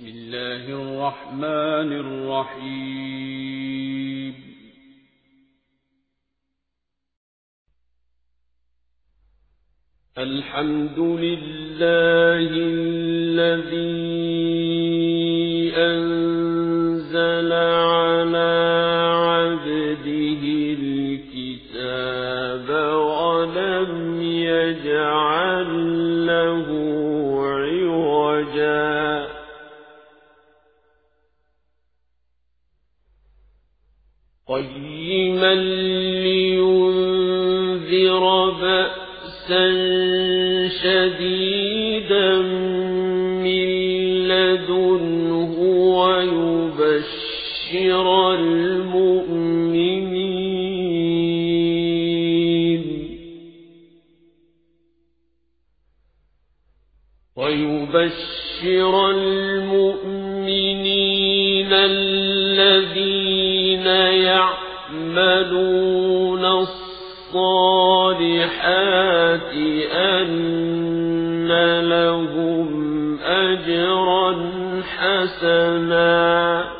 بسم الله الرحمن الرحيم. الحمد لله الذي شديدا من لدنه ويبشر المؤمنين. ويبشر المؤمنين الذين يعملون الصالحات أن لهم أجرا حسنا.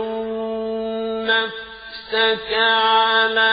على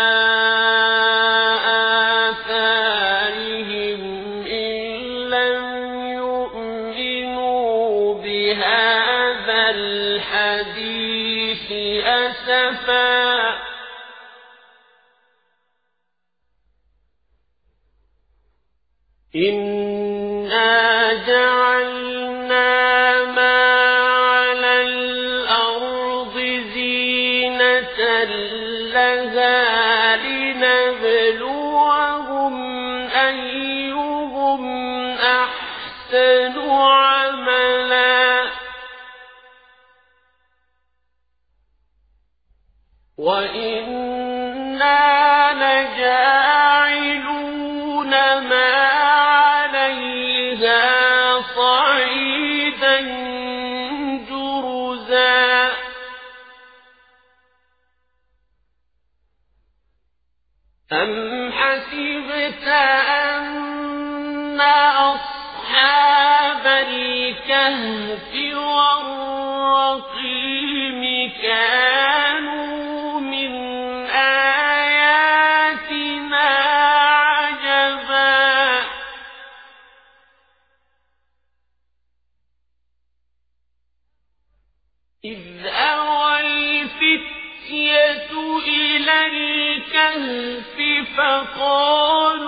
والرقيم كانوا من آياتنا عجبا. إذ إلى الكهف فقالوا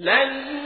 لن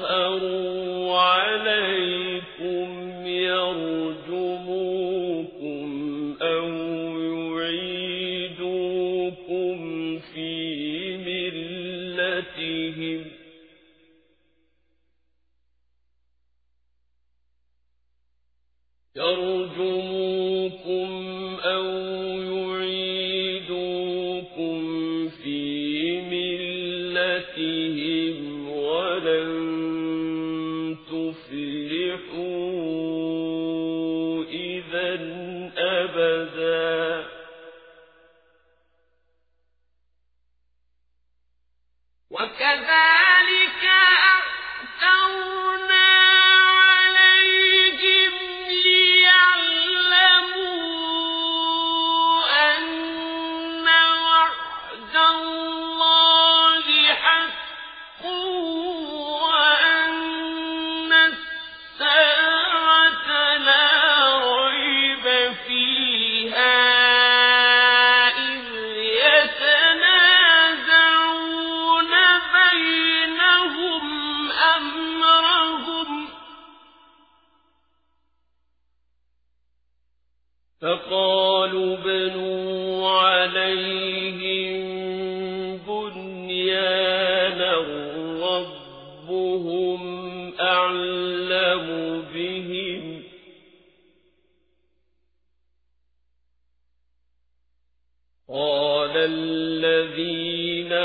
خمسة إِنَّ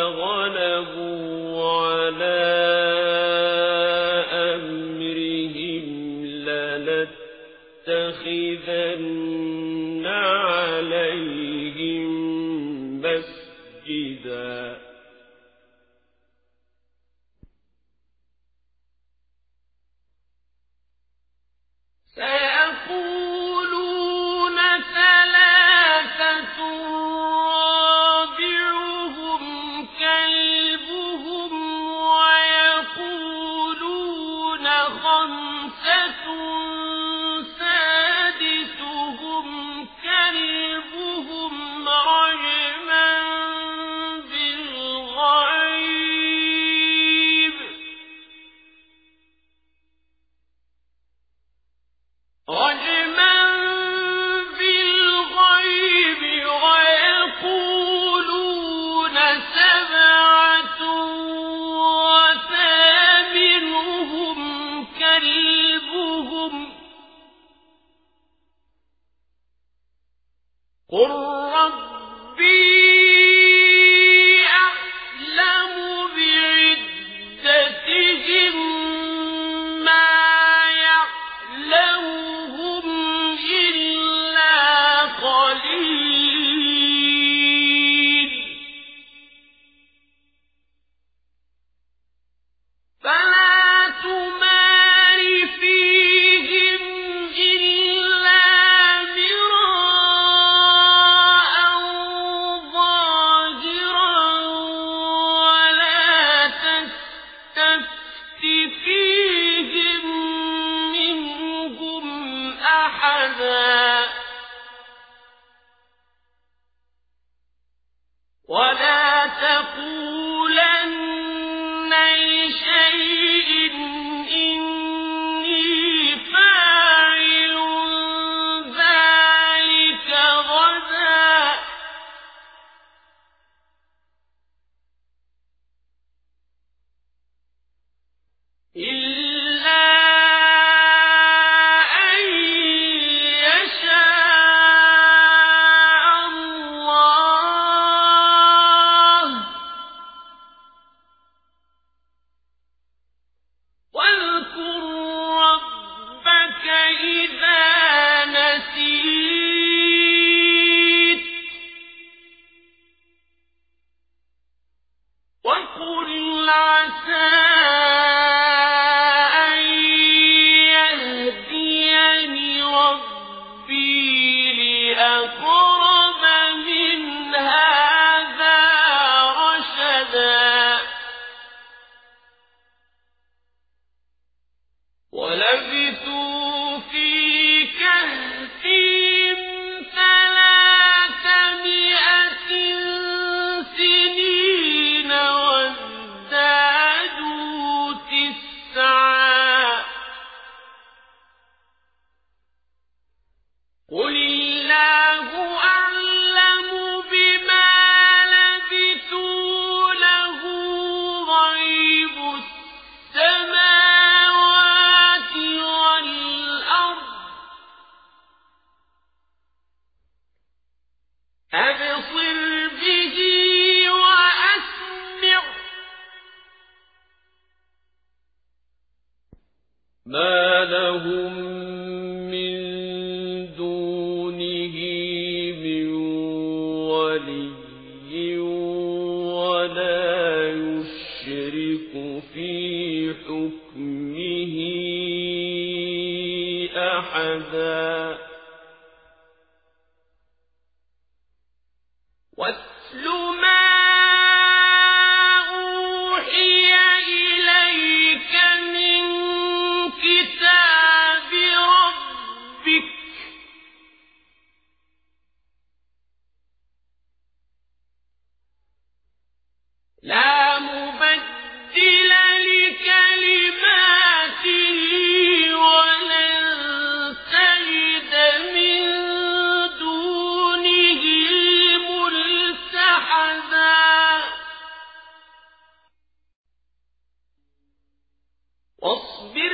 واصبر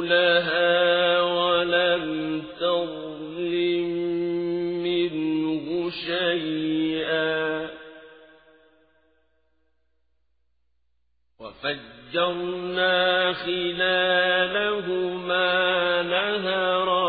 لها ولم تظلم منه شيئا. وفجرنا خلالهما نهرا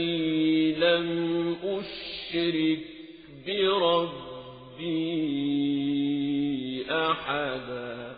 الذي لم أشرك بربي أحداً.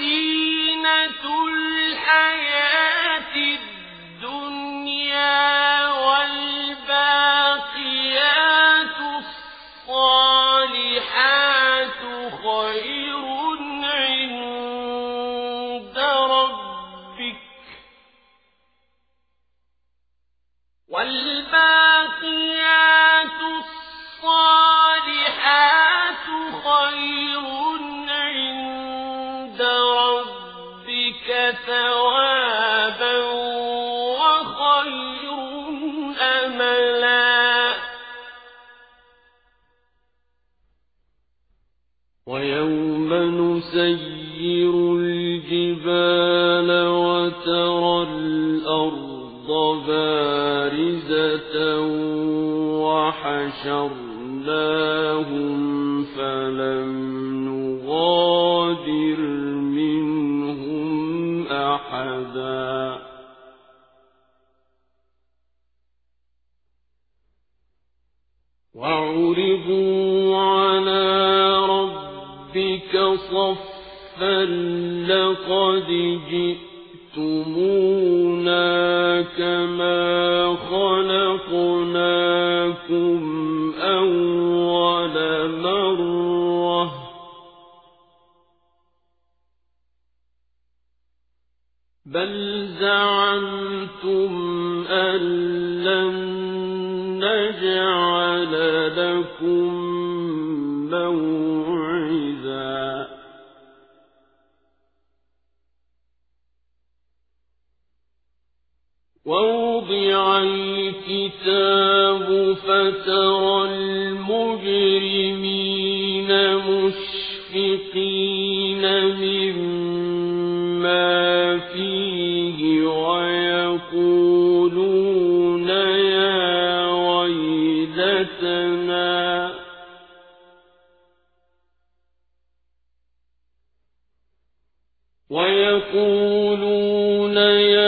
الذين ترى الأرض بارزة وحشرناهم فلم نغادر منهم أحدا. وعرضوا على ربك صفا لقد جئت لفضيله كَمَا خَلَقْنَاكُمْ أَوَّلَ مَرَّةٍ بَلْ زَعَمْتُمْ أَن لَّن نَّجْعَلَ لَكُم ووضع الكتاب فترى المجرمين مشفقين مما فيه ويقولون يا ويلتنا. ويقولون يا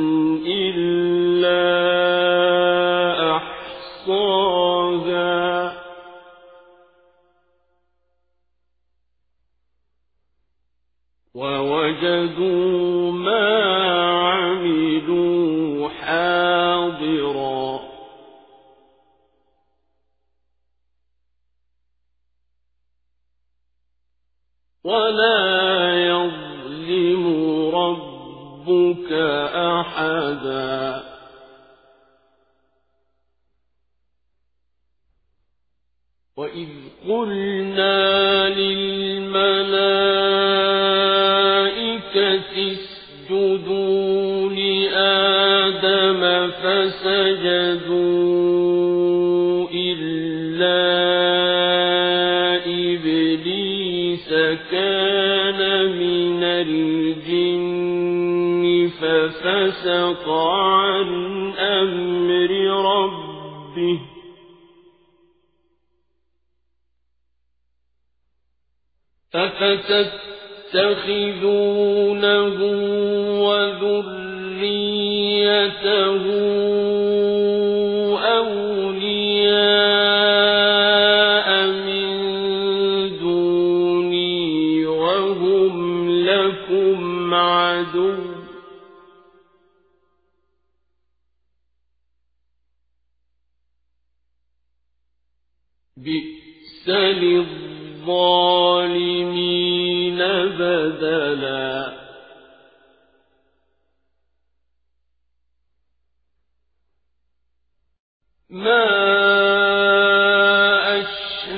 ما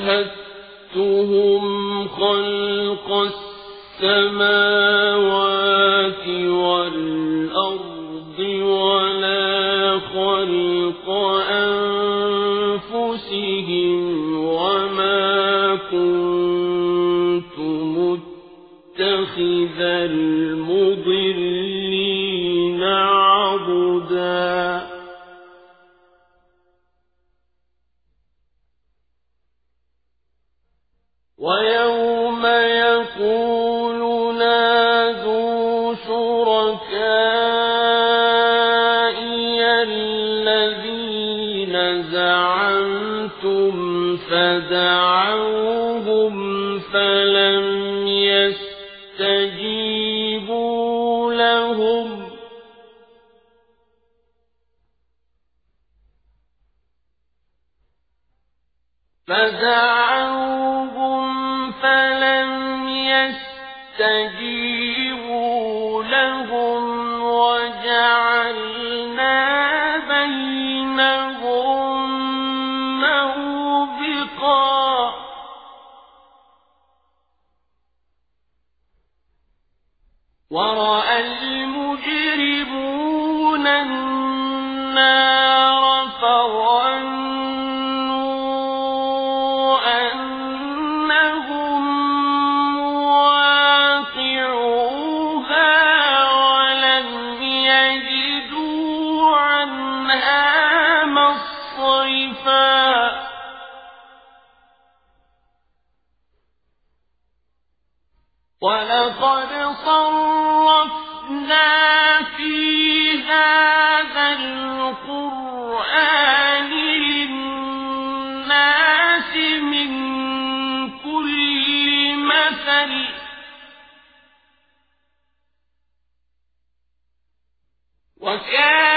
أشهدتهم خلق السماوات والأرض ولا خلق أنفسهم وما كنت متخذ المؤمنين وكان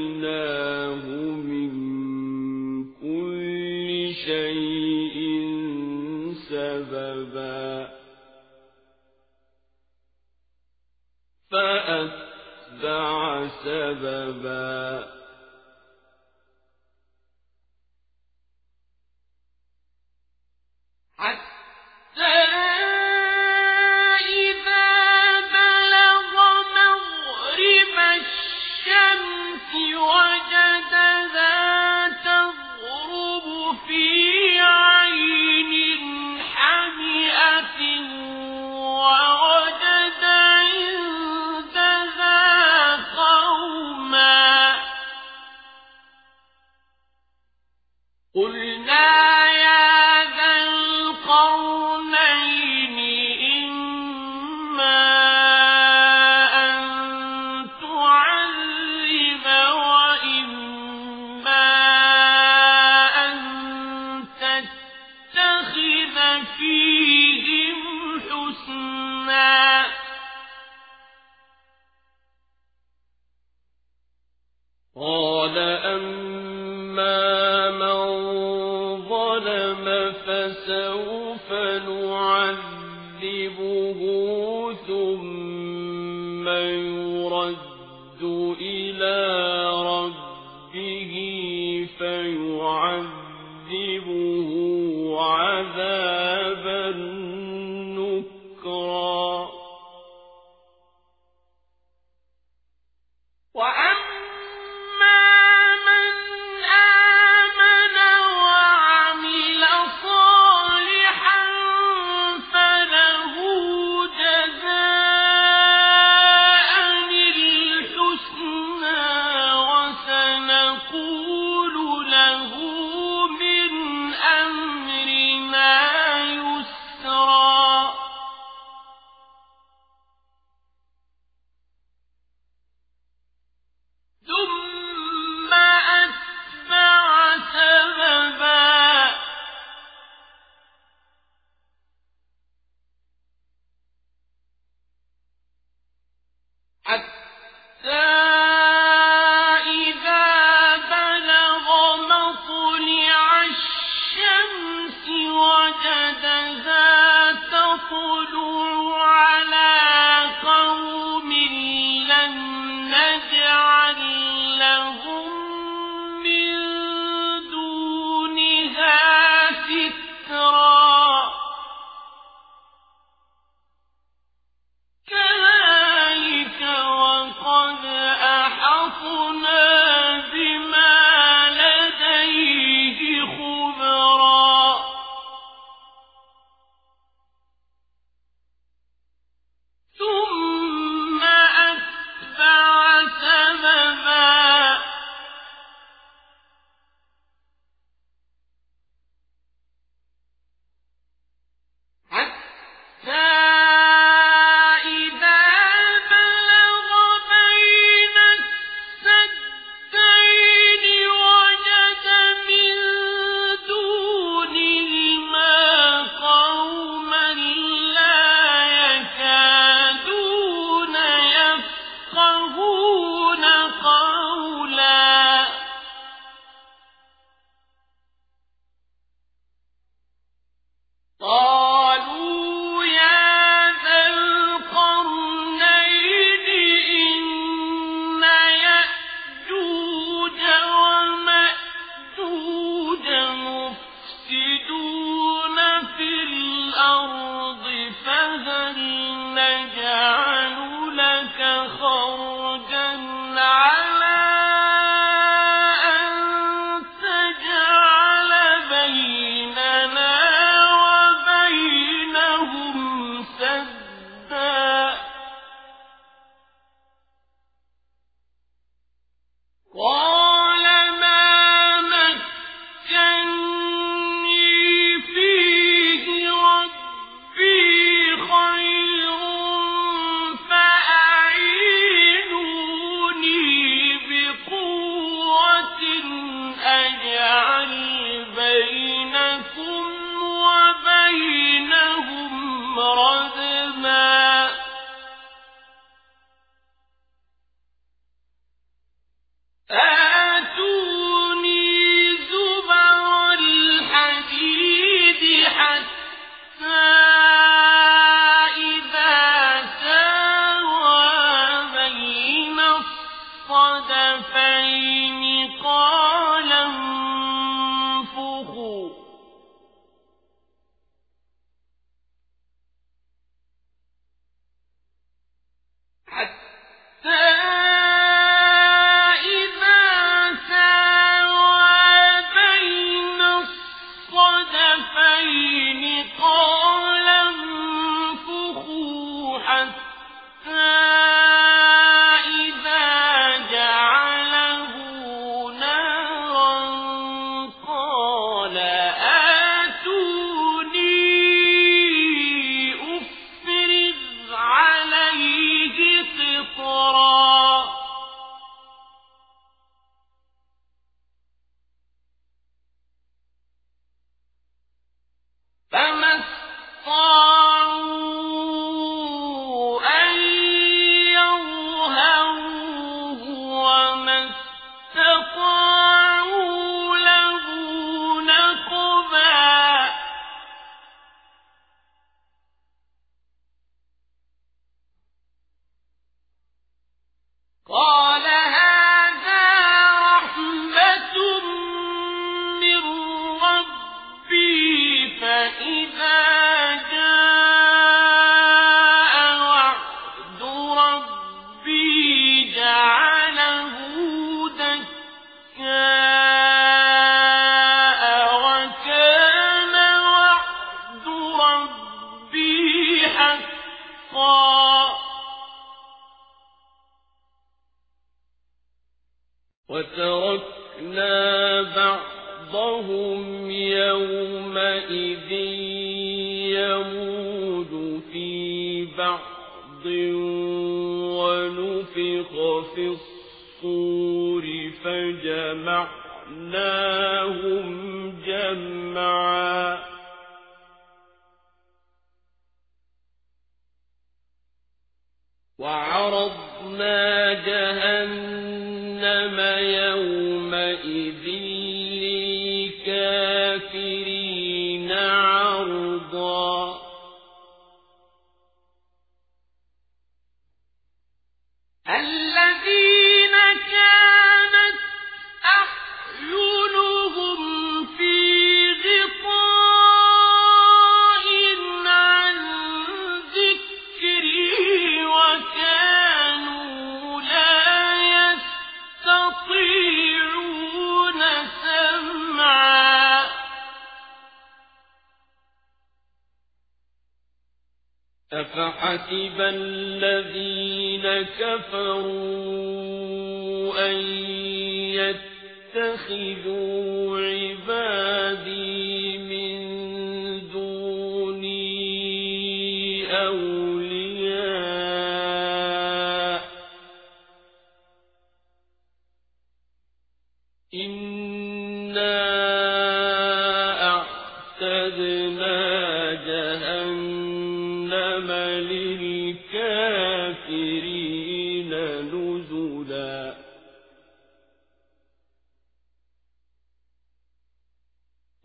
وآتيناه من كل شيء سببا فأتبع سببا يَكْسِبُهُ ثُمَّ يُرَدُّ إِلَىٰ رَبِّهِ فَيُعَذِّبُهُ عَذَابًا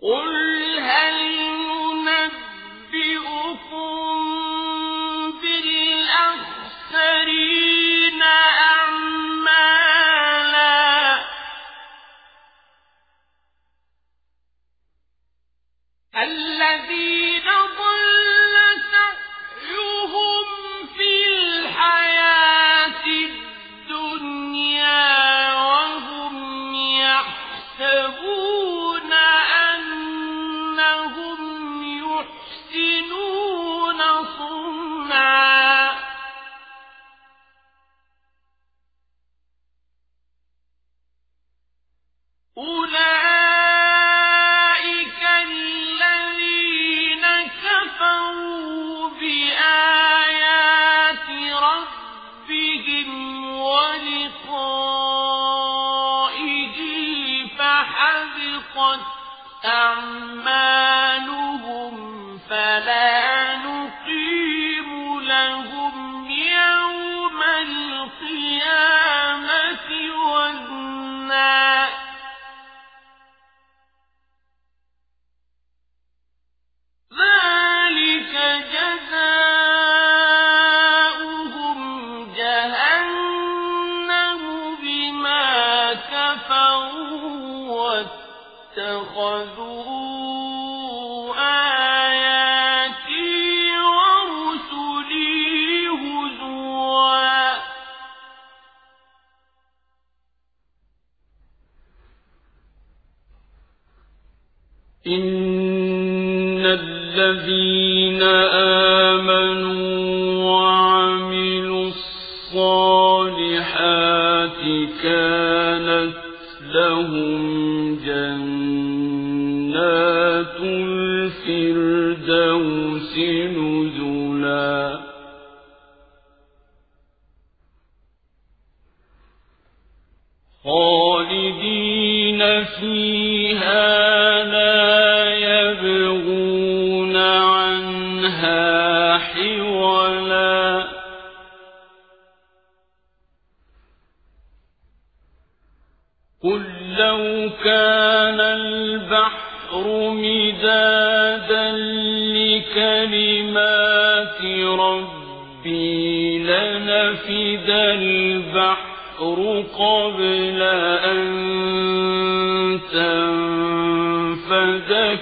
قل الفردوس نزلا. خالدين فيها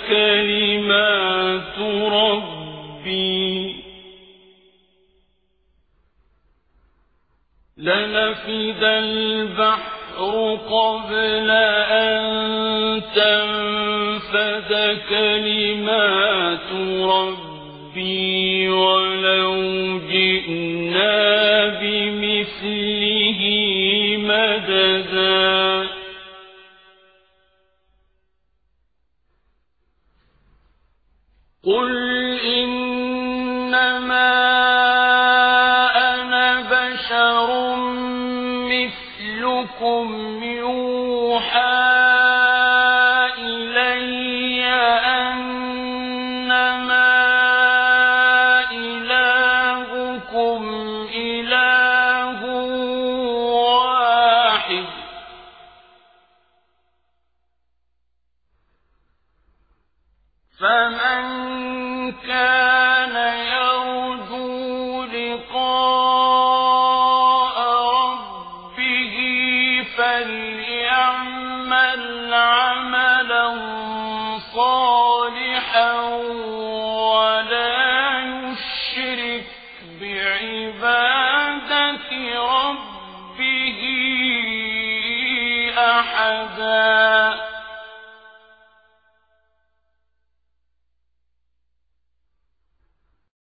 كلمات ربي. لنفد البحر قبل أن تنفد كلمات ربي. ولو جئنا بمثله مددا قل إنما أنا بشر مثلكم